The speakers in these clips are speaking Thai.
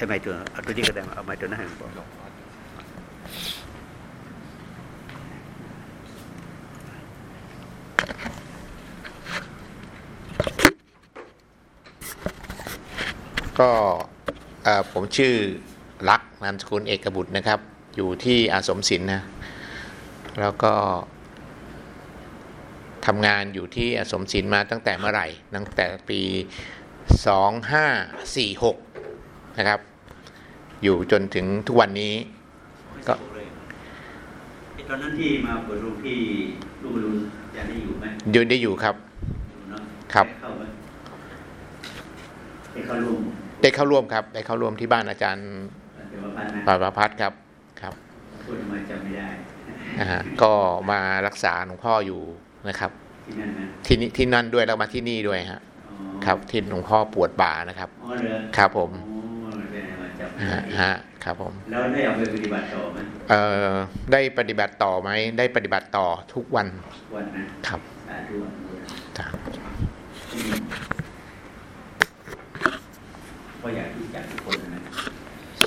ใช่ไหมตัวเอาตัวนี้ก็ได้เอาไม้ตัวนั้นให้ผมบอกก็อ่อผมชื่อลักษณ์นามสกุลเอกบุตรนะครับ อยู่ที่อาสมศิลป์นะ แล้วก็ทำงานอยู่ที่อาสมศิลป์มาตั้งแต่เมื่อไหร่ ตั้งแต่ปี 2546 นะครับ อยู่จนถึงทุกวันนี้ ก็ไอ้ตอนนั้นที่มาเปิดโรงที่ลูกบอลลูนยังได้อยู่ไหมอยู่ได้อยู่ครับอยู่เนาะครับได้เข้าไหมได้เข้าร่วมได้เข้าร่วมครับ ได้เข้าร่วมที่บ้านอาจารย์เดี๋ยวมาพันนะปาประพัฒน์ครับครับพูดมาจำไม่ได้นะฮะก็มารักษาหลวงพ่ออยู่นะครับที่นั่นนะที่นี่ที่นั่นด้วยแล้วมาที่นี่ด้วยฮะอ๋อครับที่หลวงพ่อปวดบ่านะครับอ๋อเหรอครับผม ฮะได้ฮะครับผมแล้วได้เอาไปปฏิบัติต่อไหมเอ่อได้ปฏิบัติต่อไหมได้ปฏิบัติต่อทุกวันวันนะครับสาธุอนุโมทนาจ้ะอืมก็อยากรู้จักทุกคนนะ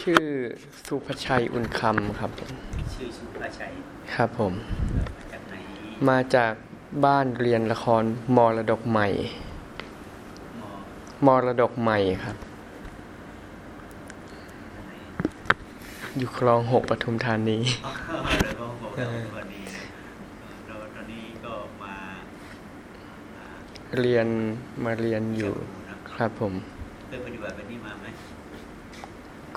ชื่อสุภชัยอุ่นคำครับผมชื่อสุภาชัยครับผมมาจากไหนมาจากบ้านเรียนละครมรดกใหม่มอมรดกใหม่ครับ อยู่คลองหกปทุมธานีอ๋อแล้วก็บอกว่าวันนี้นะเราตอนนี้ก็มาอ่าเรียนมาเรียนอยู่นะครับผมเคยปฏิบัติแบบนี้มาไหม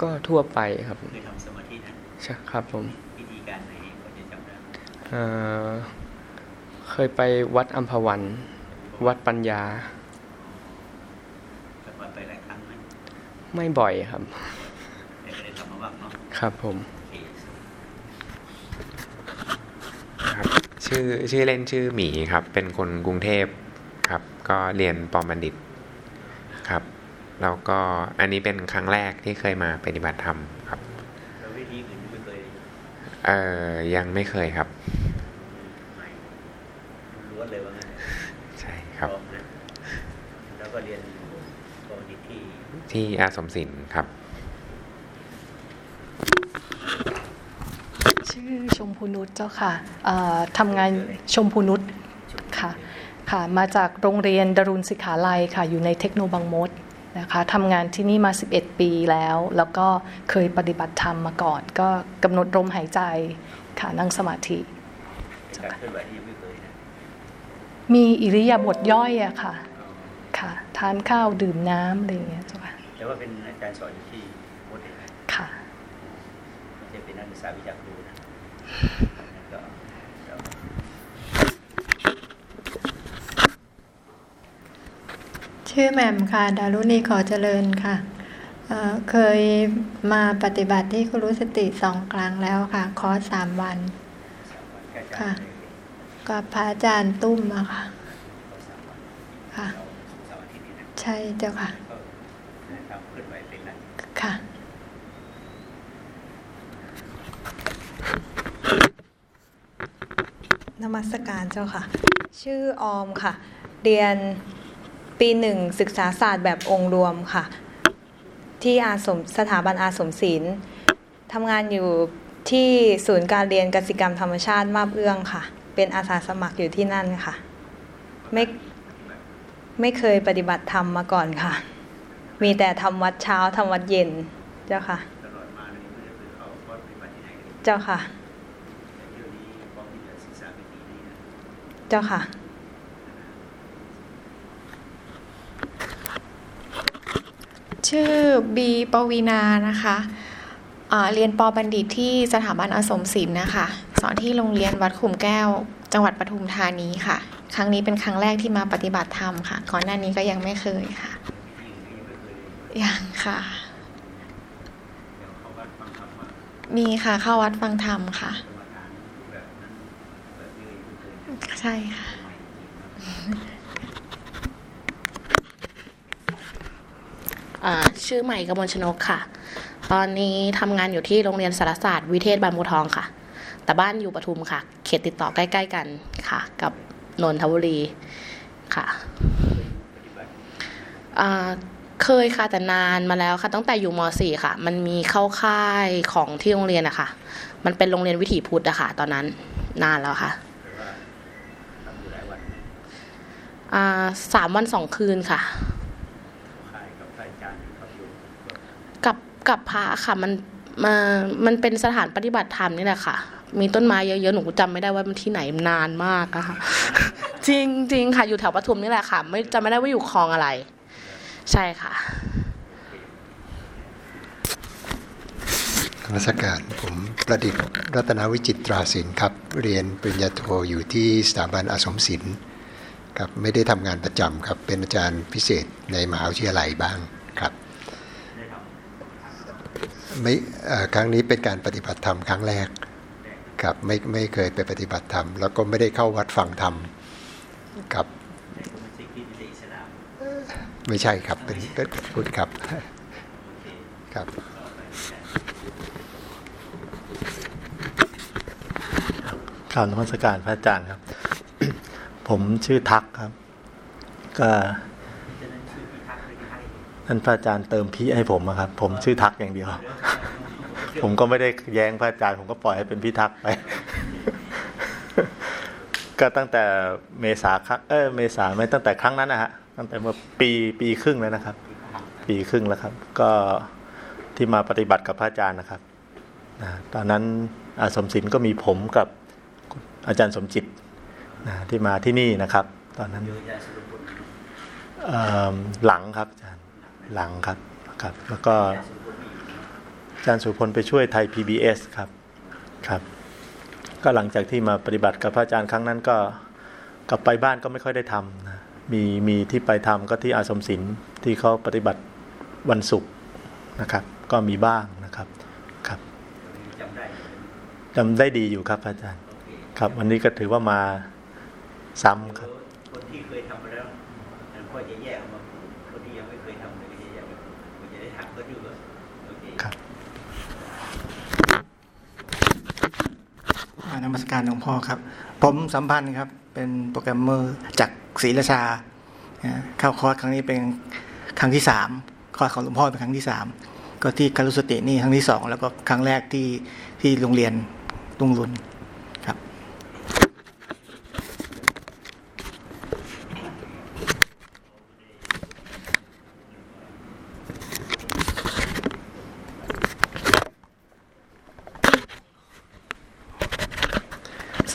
ก็ทั่วไปครับเคยทำสมาธินะใช่ครับผมวิธีการไหนก็จะจำได้เอ่อเคยไปวัดอัมพวัน วัดปัญญาปฏิบัติไปหลายครั้งไหมไม่บ่อยครับ ครับผมโอเคครับชื่อชื่อเล่นชื่อหมีครับ เป็นคนกรุงเทพครับ ก็เรียนปอมบัณฑิตครับ แล้วก็อันนี้เป็นครั้งแรกที่เคยมาปฏิบัติธรรมครับแล้ววิธีอื่นไม่เคยเอ่อยังไม่เคยครับใหม่ล้วนเลยว่างั้นใช่ครับพอมนะแล้วก็เรียนปกติที่ที่อาสมศิลป์ครับ ชื่อชมพูนุชเจ้าค่ะเอ่อทำงานชมพูนุชค่ะค่ะ มาจากโรงเรียนดรุณศิกขาลัยค่ะ อยู่ในเทคโนบางมดนะคะทำงานที่นี่มา 11 ปีแล้ว แล้วก็เคยปฏิบัติธรรมมาก่อน ก็กำหนดลมหายใจค่ะนั่งสมาธิการเคลื่อนไหวที่ยังไม่เคยนะมีอิริยาบถย่อยอะค่ะ ค่ะ ทานข้าวดื่มน้ำอะไรอย่างเงี้ยเจ้าค่ะแต่ว่าเป็นอาจารย์สอนอยู่ที่โมเดลนะค่ะไม่ใช่เป็นนักศึกษาวิชาครู ชื่อแหม่มค่ะ ดารุณีขอเจริญค่ะเเคยมาปฏิบัติที่ครูสติสองครั้งแล้วค่ะ คอร์สสามวัน ค่ะ กับพระอาจารย์ตุ้มอะค่ะ ค่ะ ใช่เจ้าค่ะ ก็ทำเคลื่อนไหวเป็นนะ ค่ะ นมัสการเจ้าค่ะ ชื่อออมค่ะ เรียนปีหนึ่งศึกษาศาสตร์แบบองค์รวมค่ะ ที่อาสมสถาบันอาสมศิลป์ทำงานอยู่ที่ศูนย์การเรียนกสิกรรมธรรมชาติมาบเอื้องค่ะ เป็นอาสาสมัครอยู่ที่นั่นค่ะ ไม่ไม่เคยปฏิบัติธรรมมาก่อนค่ะ มีแต่ทำวัดเช้าทำวัดเย็นเจ้าค่ะ เจ้าค่ะ แต่เดี๋ยวนี้พร้อมที่จะศึกษาวิธีนี้นะ เจ้าค่ะ ชื่อบีปวีนานะคะเรียนปบัณฑิตที่สถาบันอสมศิลป์นะคะ สอนที่โรงเรียนวัดขุมแก้ว จังหวัดปทุมธานีค่ะ ครั้งนี้เป็นครั้งแรกที่มาปฏิบัติธรรมค่ะ ก่อนหน้านี้ก็ยังไม่เคยค่ะ ยังค่ะ มีค่ะเข้าวัดฟังธรรมค่ะ ใช่ค่ะ ชื่อใหม่กมลชนกค่ะ ตอนนี้ทำงานอยู่ที่โรงเรียนสารศาสตร์วิเทศบางบัวทองค่ะ แต่บ้านอยู่ปทุมค่ะ เขตติดต่อใกล้ ๆ กันค่ะ กับนนทบุรีค่ะเคยค่ะแต่นานมาแล้วค่ะตั้งแต่อยู่ม .4 ค่ะ มันมีเข้าค่ายของที่โรงเรียนอะค่ะ มันเป็นโรงเรียนวิถีพุทธอะค่ะ ตอนนั้นนานแล้วค่ะ ทำอยู่หลายวัน อ่า สามวันสองคืนค่ะค่ายกับค่ายอาจารย์ครับอยู่กับกับพระค่ะมันมามันเป็นสถานปฏิบัติธรรมนี่แหละค่ะ มีต้นไม้เยอะๆ หนูจำไม่ได้ว่ามันที่ไหนนานมากอะค่ะ จริงจริงค่ะ อยู่แถวปทุมนี่แหละค่ะ ไม่จำไม่ได้ว่าอยู่คลองอะไร ใช่ค่ะนมัสการผมประดิษฐ์รัตนวิจิตราศิลป์ครับ เรียนปริญญาโทอยู่ที่สถาบันอาสมศิลป์ ครับไม่ได้ทำงานประจำครับ เป็นอาจารย์พิเศษในมหาวิทยาลัยบ้างครับไม่ครั้งนี้เป็นการปฏิบัติธรรมครั้งแรกครับไม่ไม่เคยไปปฏิบัติธรรม แล้วก็ไม่ได้เข้าวัดฟังธรรมครับไม่ใช่ครับเป็นเป็นพุทธครับครับต่อไปไม่ใช่กล่าวนมัสการพระอาจารย์ครับ ผมชื่อทักครับ ก็ฉะนั้นชื่อพิทักษ์หรือพิทักษ์ท่านพระอาจารย์เติมพี่ให้ผมอะครับ ผมชื่อทักอย่างเดียว ผมก็ไม่ได้แย้งพระอาจารย์ ผมก็ปล่อยให้เป็นพี่ทักไป ก็ตั้งแต่เมษาครั้งเออเมษาไม่ตั้งแต่ครั้งนั้นนะฮะตั้งแต่เมื่อปีปีครึ่งแล้วนะครับ ปีครึ่งแล้วครับ ก็ที่มาปฏิบัติกับพระอาจารย์นะครับนะตอนนั้นอาสมศิลป์ก็มีผมกับอาจารย์สมจิต นะที่มาที่นี่นะครับ ตอนนั้นโยยาสุรพลเอิ่มหลังครับอาจารย์หลังครับครับ แล้วก็ยาสุรพลมีอาจารย์สุพลไปช่วยไทย PBS ครับครับ ก็หลังจากที่มาปฏิบัติกับพระอาจารย์ครั้งนั้นก็กลับไปบ้านก็ไม่ค่อยได้ทำนะมีมีที่ไปทำก็ที่อาสมศิลป์ที่เขาปฏิบัติวันศุกร์นะครับ ก็มีบ้างนะครับครับจำได้จำได้ดีอยู่ครับพระอาจารย์โอเคครับวันนี้ก็ถือว่ามา ซ้ำครับ คนที่เคยทำมาแล้วมันก็จะแยกออกมาพูดคนที่ยังไม่เคยทำเลยก็จะแยกออกมาพูดมันจะได้ถามก็ดูว่าโอเคครับอ่านมัสการหลวงพ่อครับ ผมสัมพันธ์ครับ เป็นโปรแกรมเมอร์จากศรีราชาอ่าเข้าคอร์สครั้งนี้เป็นครั้งที่สามคอร์สของหลวงพ่อเป็นครั้งที่สามก็ที่คารุสตินี่ครั้งที่สองแล้วก็ครั้งแรกที่ที่โรงเรียนตุงรุน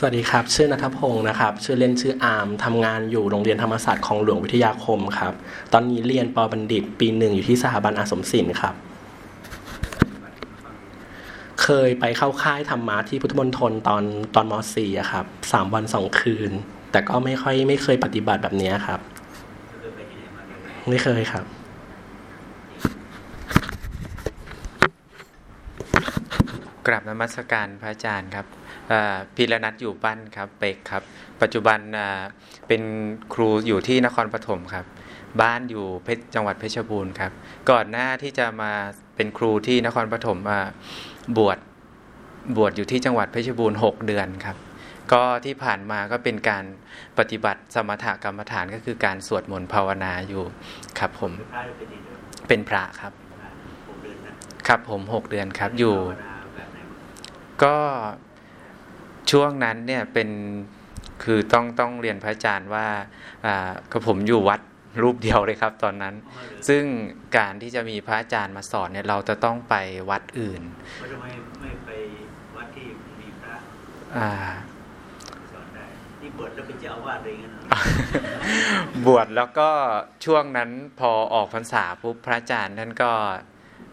สวัสดีครับ ชื่อนัทพงศ์นะครับ ชื่อเล่นชื่ออาร์มทำงานอยู่โรงเรียนธรรมศาสตร์ของหลวงวิทยาคมครับ ตอนนี้เรียนปบัณฑิตปีหนึ่งอยู่ที่สถาบันอาสมศิลป์ครับ เคยไปเข้าค่ายธรรมะที่พุทธมณฑลตอนตอนม .4 อะครับสามวันสองคืน แต่ก็ไม่ค่อยไม่เคยปฏิบัติแบบนี้ครับ ไม่เคยครับกราบนมัสการพระอาจารย์ครับ พีรนัทอยู่ปั้นครับเป็กครับ ปัจจุบันอ่าเป็นครูอยู่ที่นครปฐมครับ บ้านอยู่เพชรจังหวัดเพชรบูรณ์ครับ ก่อนหน้าที่จะมาเป็นครูที่นครปฐมอ่าบวชบวชอยู่ที่จังหวัดเพชรบูรณ์ 6 เดือนครับ ก็ที่ผ่านมาก็เป็นการปฏิบัติสมถกรรมฐานก็คือการสวดมนต์ภาวนาอยู่ครับผมพระเป็นยังไงเป็นพระครับผมเดินนะครับผม6เดือนครับอยู่ภาวนาแบบไหนก็ ช่วงนั้นเนี่ยเป็นคือต้องต้องเรียนพระอาจารย์ว่าอ่าก็ผมอยู่วัดรูปเดียวเลยครับตอนนั้น ซึ่งการที่จะมีพระอาจารย์มาสอนเนี่ยเราจะต้องไปวัดอื่นก็ทำไมไม่ไปวัดที่มีพระอ่าสอนได้นี่บวชแล้วเป็นเจ้าอาวาสอะไรอย่างเงี้ยนะบวชแล้วก็ช่วงนั้นพอออกพรรษาปุ๊บพระอาจารย์ท่านก็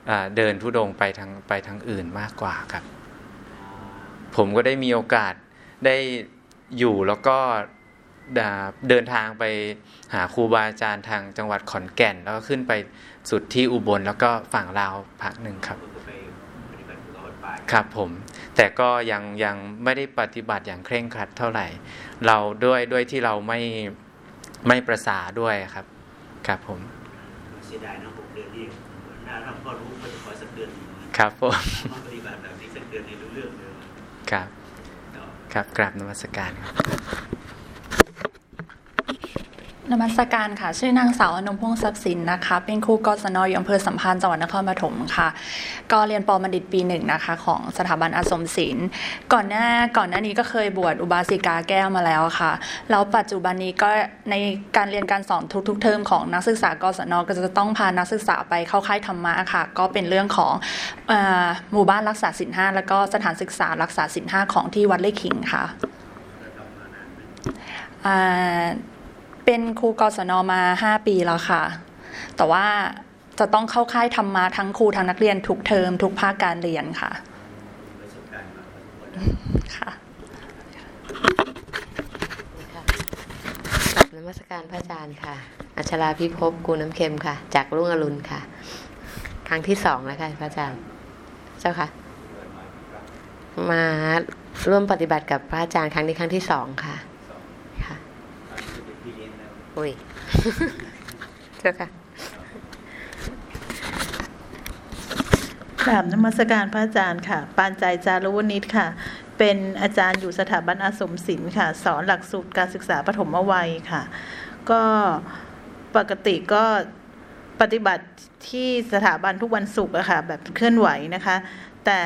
อ่าเดินทุดงค์ไปทางไปทางอื่นมากกว่าครับ ผมก็ได้มีโอกาสได้อยู่แล้วก็อ่าเดินทางไปหาครูบาอาจารย์ทางจังหวัดขอนแก่น แล้วก็ขึ้นไปสุดที่อุบลแล้วก็ฝั่งลาวพักหนึ่งครับก็ไปปฏิบัติกับวัดป่าครับผมแต่ก็ยังยังไม่ได้ปฏิบัติอย่างเคร่งครัดเท่าไหร่ เราด้วยด้วยที่เราไม่ไม่ประสาด้วยครับ ครับผมเสียดายนะหกเดือนนี่ถ้าเราก็รู้ก็จะขอสักเดือนหนึ่งนะครับผม ครับ ครับกราบนมัสการครับ นมัสการค่ะ ชื่อนางสาวอนงพงศ์ทรัพย์สินนะคะ เป็นครูกศนอยู่อำเภอสัมพันธ์จังหวัดนครปฐมค่ะ ก็เรียนปอบัณฑิตปีหนึ่งนะคะ ของสถาบันอาสมศิลป์ก่อนหน้าก่อนหน้านี้ก็เคยบวชอุบาสิกาแก้วมาแล้วค่ะแล้วปัจจุบันนี้ก็ในการเรียนการสอนทุกๆ เทอมของนักศึกษากศนก็จะต้องพานักศึกษาไปเข้าค่ายธรรมะค่ะ ก็เป็นเรื่องของหมู่บ้านรักษาศีลห้าแล้วก็สถานศึกษารักษาศีลห้าของที่วัดเล่ขิงค่ะอ่า เป็นครูกศนมา 5 ปีแล้วค่ะ แต่ว่าจะต้องเข้าค่ายธรรมะทั้งครูทั้งนักเรียนทุกเทอมทุกภาคการเรียนค่ะค่ะกลับนมัสการพระอาจารย์ค่ะ อัชราพิภพกูน้ำเค็มค่ะ จากรุ่งอรุณค่ะ ครั้งที่สองแล้วค่ะพระอาจารย์ เจ้าค่ะ มาร่วมปฏิบัติกับพระอาจารย์ครั้งนี้ครั้งที่สองค่ะ อุ้ยเจ้าค่ะกราบนมัสการพระอาจารย์ค่ะ ปานใจจารุวนิชค่ะ เป็นอาจารย์อยู่สถาบันอาสมศิลป์ค่ะ สอนหลักสูตรการศึกษาปฐมวัยค่ะ ก็ปกติก็ปฏิบัติที่สถาบันทุกวันศุกร์อะค่ะแบบเคลื่อนไหวนะคะ แต่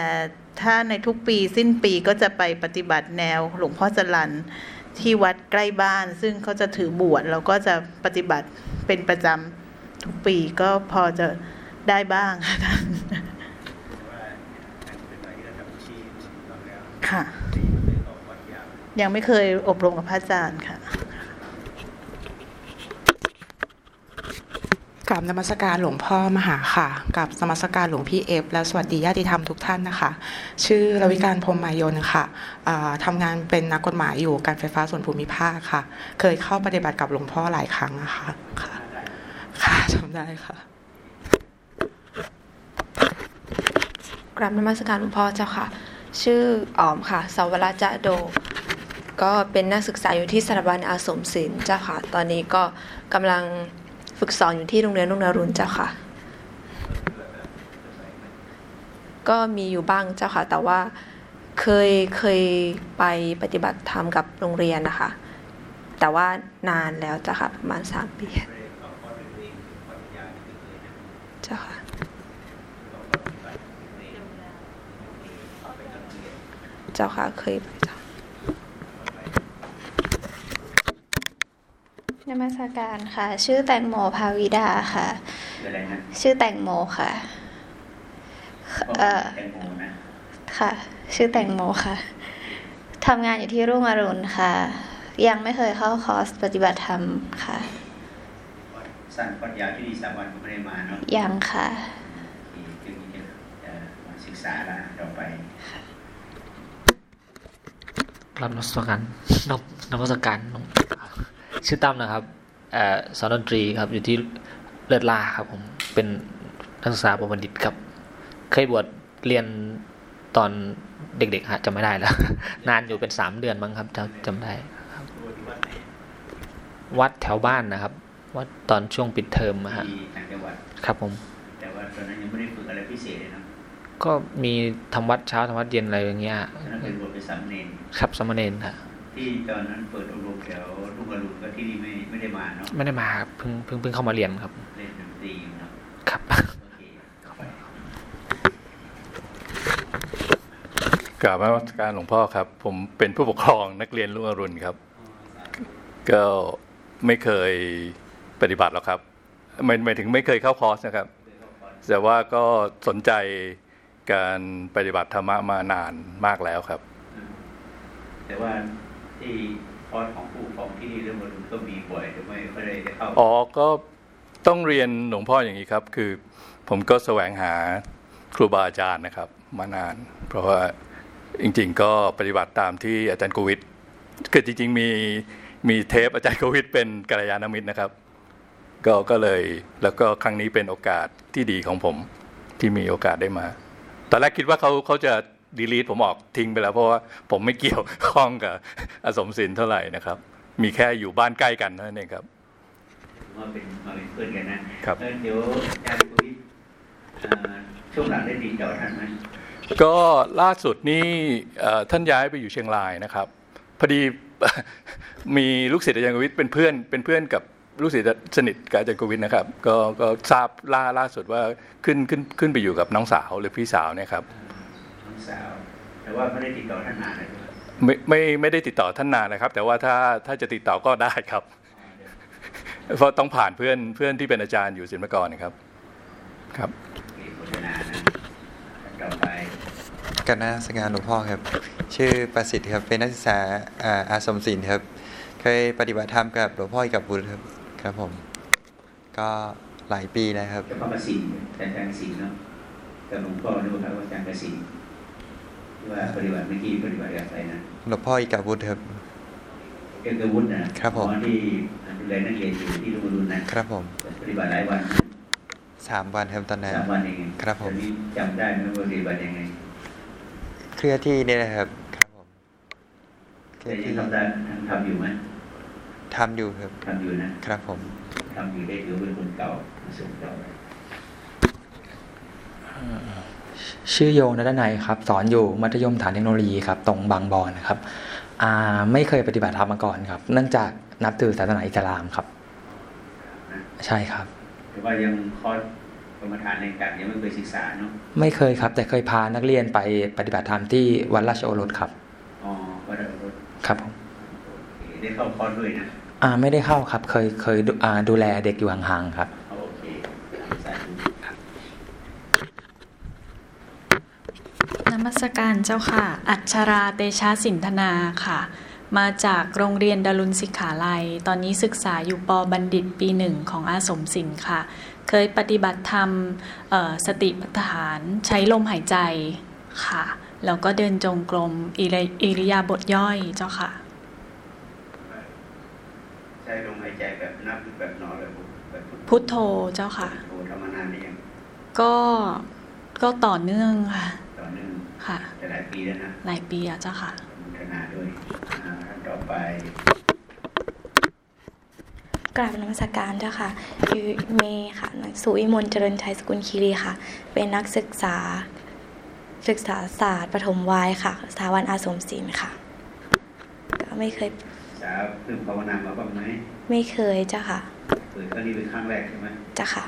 ถ้าในทุกปีสิ้นปีก็จะไปปฏิบัติแนวหลวงพ่อจรัน ที่วัดใกล้บ้าน ซึ่งเขาจะถือบวชเราก็จะปฏิบัติเป็นประจำทุกปีก็พอจะได้บ้างค่ะค่ะ ยังไม่เคยอบรมกับพระอาจารย์ค่ะ กราบนมัสการหลวงพ่อมหาค่ะกับนมัสการหลวงพี่เอฟและสวัสดีญาติธรรมทุกท่านนะคะ ชื่อรวิการพรมมายนค่ะอ่าทำงานเป็นนักกฎหมายอยู่การไฟฟ้าส่วนภูมิภาคค่ะ เคยเข้าปฏิบัติกับหลวงพ่อหลายครั้งนะคะค่ะค่ะจำได้ค่ะกราบนมัสการหลวงพ่อเจ้าค่ะ ชื่อออมค่ะสาวราจะโดก็เป็นนักศึกษาอยู่ที่สถาบันอาสมศิลป์เจ้าค่ะ ตอนนี้ก็กำลัง ฝึกสอนอยู่ที่โรงเรียนรุ่งนรุนเจ้าค่ะ ก็มีอยู่บ้างเจ้าค่ะ แต่ว่าเคยเคยไปปฏิบัติธรรมกับโรงเรียนนะคะ แต่ว่านานแล้วเจ้าค่ะ ประมาณสามปีเจ้าค่ะเจ้าค่ะเคยไปเจ้า นมัสการค่ะ ชื่อแตงโมภาวิดาค่ะอะไรนะชื่อแตงโมค่ะ เอ่อแตงโมนะค่ะ ชื่อแตงโมค่ะทำงานอยู่ที่รุ่งอรุณค่ะ ยังไม่เคยเข้าคอร์สปฏิบัติธรรมค่ะสั้นปัญญาที่ดีสาวันก็ไม่ได้มาเนาะยังค่ะที่จึงจะเอ่อมาศึกษาละต่อไปรับนมัสการนบนมัสการน้อง ชื่อตั้มนะครับเอ่อสอนดนตรีครับอยู่ที่เลิศลาครับผมเป็นนักศึกษาปบัณฑิตครับ เคยบวชเรียนตอนเด็กๆฮะจำไม่ได้แล้ว นานอยู่เป็นสามเดือนมั้งครับจำจำได้ครับ วัดแถวบ้านนะครับ วัดตอนช่วงปิดเทอมอะฮะที่ต่างจังหวัดครับผม แต่ว่าตอนนั้นยังไม่ได้ฝึกอะไรพิเศษเลยเนาะก็มีทำวัดเช้าทำวัดเย็นอะไรอย่างเงี้ยตอนนั้นเป็นบทเป็นสามเณรครับสามเณรฮะ ที่ตอนนั้นเปิดอบรมแถวลูกอรุณก็ที่นี่ไม่ไม่ได้มาเนาะไม่ได้มาครับเพิ่งเพิ่งเพิ่งเข้ามาเรียนครับเล่นดนตรีอยู่เนาะครับกราบนมัสการหลวงพ่อครับ ผมเป็นผู้ปกครองนักเรียนรุ่งอรุณครับ ก็ไม่เคยปฏิบัติหรอกครับไม่ไม่ถึงไม่เคยเข้าคอร์สนะครับ แต่ว่าก็สนใจการปฏิบัติธรรมะมานานมากแล้วครับ แต่ว่า ที่คอร์สของผู้ปกครองที่นี่เรื่องอรุณก็มีบ่อยแต่ไม่ค่อยได้เข้าอ๋อก็ต้องเรียนหลวงพ่ออย่างนี้ครับ คือผมก็แสวงหาครูบาอาจารย์นะครับ มานาน เพราะว่าจริง ๆ ก็ปฏิบัติตามที่อาจารย์โควิดคือจริง ๆ มีมีเทปอาจารย์โควิดเป็นกัลยาณมิตรนะครับ ก็ก็เลยแล้วก็ครั้งนี้เป็นโอกาสที่ดีของผมที่มีโอกาสได้มาตอนแรกคิดว่าเขาเขาจะ ดีลีทผมออกทิ้งไปแล้วเพราะว่าผมไม่เกี่ยวข้องกับอสมศิลป์เท่าไหร่นะครับ มีแค่อยู่บ้านใกล้กันเท่านั้นเองครับมาเป็นมาเป็นเพื่อนกันนะครับเออเดี๋ยวอาจารย์คุยเอ่อช่วงหลังได้ติดต่อท่านไหมก็ล่าสุดนี่เอ่อท่านย้ายไปอยู่เชียงรายนะครับพอดีมีลูกศิษย์อาจารย์กวิทย์เป็นเพื่อนเป็นเพื่อนกับรู้สึกจะสนิทกับอาจารย์โกวิทนะครับ ก็ก็ทราบล่าล่าสุดว่าขึ้นขึ้นขึ้นไปอยู่กับน้องสาวหรือพี่สาวเนี่ยครับน้อง สาว แต่ว่าไม่ได้ติดต่อท่านนานเลยไม่ไม่ไม่ได้ติดต่อท่านนานนะครับ แต่ว่าถ้าถ้าจะติดต่อก็ได้ครับ เพราะต้องผ่านเพื่อนเพื่อนที่เป็นอาจารย์อยู่ศิลปากรนะครับ ครับต่อไปกันนะสงานหลวงพ่อครับ ชื่อประสิทธิ์ครับเป็นนักศึกษาอ่าอาสมศิลป์ครับเคยปฏิบัติธรรมกับหลวงพ่อกับบุตรครับครับผม ก็หลายปีนะครับจะพ่อกสินแต่อาจารย์กสินเนาะแต่หลวงพ่อรู้ครับว่าอาจารย์กสิน ว่าปฏิบัติเมื่อกี้ปฏิบัติอะไรนะหลวงพ่ออีกับบุตรครับเอกวุฒินะครับผมหอที่ดูแลนักเรียนอยู่ที่โรงเรียนนะครับผม ปฏิบัติหลายวันสามวันครับตอนนั้นสามวันเองครับผมตอนนี้จำได้ไหมว่าปฏิบัติยังไงเคลื่อนที่นี่นะครับครับผมเคลื่แต่อนยัที่งทำได้ทำอยู่ไหมทำอยู่ครับทำอยู่นะครับผมทำอยู่ได้ถือเป็นคนเก่าสูงเก่า ชื่อโยนัทนัยครับ สอนอยู่มัธยมฐานเทคโนโลยีครับ ตรงบางบอนนะครับอ่าไม่เคยปฏิบัติธรรมมาก่อนครับ เนื่องจากนับถือศาสนาอิสลามครับ ใช่ครับแต่ว่ายังคอร์สกรรมฐานในการยังไม่เคยศึกษาเนาะไม่เคยครับ แต่เคยพานักเรียนไปปฏิบัติธรรมที่วัดราชโอรสครับอ๋อวัดอรุณครับผมได้เข้าคอร์สด้วยนะอ่าไม่ได้เข้าครับ เคยเคยดูอ่าดูแลเด็กอยู่ห่างๆครับโอเคสาธุ น มัสการเจ้าค่ะ อัชราเตชะสินธนาค่ะ มาจากโรงเรียนดารุณศิกขาลัย ตอนนี้ศึกษาอยู่ปบัณฑิตปีหนึ่งของอาสมศิลป์ค่ะ เคยปฏิบัติธรรมเอ่อสติปัฏฐานใช้ลมหายใจค่ะ แล้วก็เดินจงกรมอิริอิริยาบถย่อยเจ้าค่ะ ใช้ลมหายใจแบบนับหรือแบบนอนเลยแบบพุทโธเจ้าค่ะโททำมานานหรือยังก็ก็ต่อเนื่องค่ะต่อเนื่อง ค่ะแต่หลายปีแล้วนะ หลายปีอะเจ้าค่ะพัฒนาด้วยอ่าท่านต่อไปกราบนมัสการเจ้าค่ะยูเมย์ค่ะนักสุวิมลเจริญชัยสกุลคีรีค่ะ เป็นนักศึกษาศึกษาศาสตร์ปฐมวัยค่ะ สถาบันอาสมศิลป์ค่ะ ก็ไม่เคยสาวเพิ่งภาวนามาบ้างไหมไม่เคยเจ้าค่ะเปิดครั้งนี้เป็นครั้งแรกใช่ไหมเจ้าค่ะ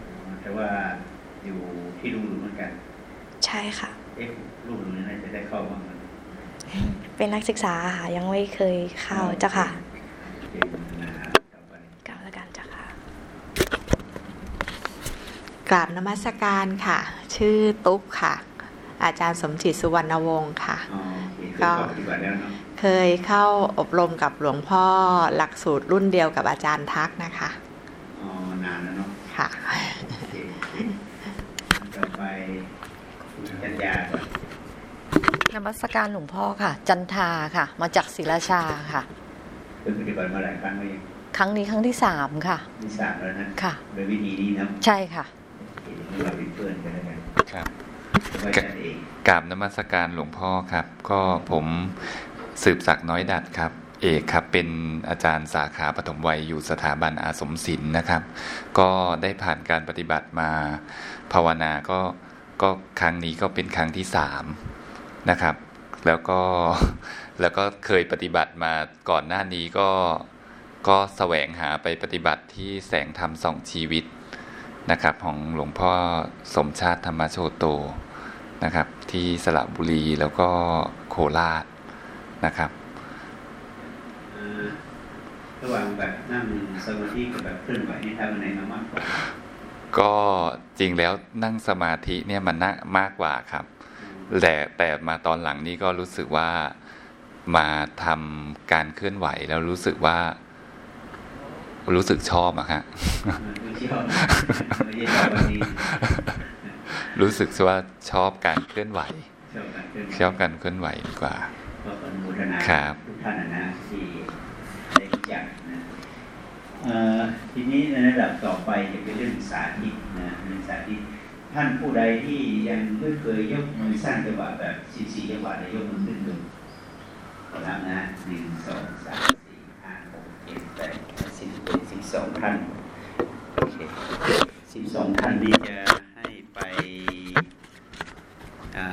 อ๋อแต่ว่าอยู่ที่ลุงหลวงเหมือนกัน ใช่ค่ะ เอ๊ะลุงหลวงนี่น่าจะได้เข้าบ้างไหมเป็นนักศึกษาค่ะ ยังไม่เคยเข้าเจ้าค่ะกราบแล้วกันเจ้าค่ะกราบนมัสการค่ะ ชื่อตุ๊กค่ะ อาจารย์สมจิตสุวรรณวงศ์ค่ะอ๋อโอเคก็เข้าปฏิบัติแล้วเนาะเคยเข้าอบรมกับหลวงพ่อหลักสูตรรุ่นเดียวกับอาจารย์ทักนะคะอ๋อนานแล้วเนาะค่ะโอเคต่อไป คุณกัญญาก่อนนมัสการหลวงพ่อค่ะ จันทาค่ะ มาจากศิลาชาค่ะเพิ่งปฏิบัติมาหลายครั้งแล้วยังครั้งนี้ครั้งที่สามค่ะมีสามแล้วนะค่ะโดยวิธีนี้นะใช่ค่ะเราเป็นเพื่อนกันแล้วกันครับไว้กันเองกราบนมัสการหลวงพ่อครับ ก็ผมสืบศักดิ์น้อยดัดครับ เอกครับเป็นอาจารย์สาขาปฐมวัยอยู่สถาบันอาสมศิลป์นะครับ ก็ได้ผ่านการปฏิบัติมาภาวนาก็ ก็ครั้งนี้ก็เป็นครั้งที่สามนะครับ แล้วก็แล้วก็เคยปฏิบัติมาก่อนหน้านี้ก็ก็แสวงหาไปปฏิบัติที่แสงธรรมส่องชีวิตนะครับ ของหลวงพ่อสมชาติธรรมโชโตนะครับ ที่สระบุรีแล้วก็โคราชนะครับระหว่างแบบนั่งสมาธิกับแบบเคลื่อนไหวนี่ทำอันไหนมามากกว่า ก็จริงแล้วนั่งสมาธิเนี่ยมันน่ามากกว่าครับแต่แต่มาตอนหลังนี่ก็รู้สึกว่ามาทำการเคลื่อนไหวแล้วรู้สึกว่า รู้สึกชอบอะฮะไม่ชอบไม่ใช่ชอบแบบนี้รู้สึกว่าชอบการเคลื่อนไหว ชอบการเคลื่อนไหวชอบการเคลื่อนไหวดีกว่าก็อนุโมทนาครับ ทีนี้ในระดับต่อไปจะเป็นเรื่องสาธิตนะเรื่องสาธิต ท่านผู้ใดที่ยังไม่เคยยกมือสร้างจังหวะแบบสี่สี่จังหวะยกมือขึ้นดูรับนะหนึ่งสองสามสี่ห้าหกเจ็ดแปดสิบเอ็ดสิบสองท่านโอเคสิบสองท่านนี้จะให้ไปอ่า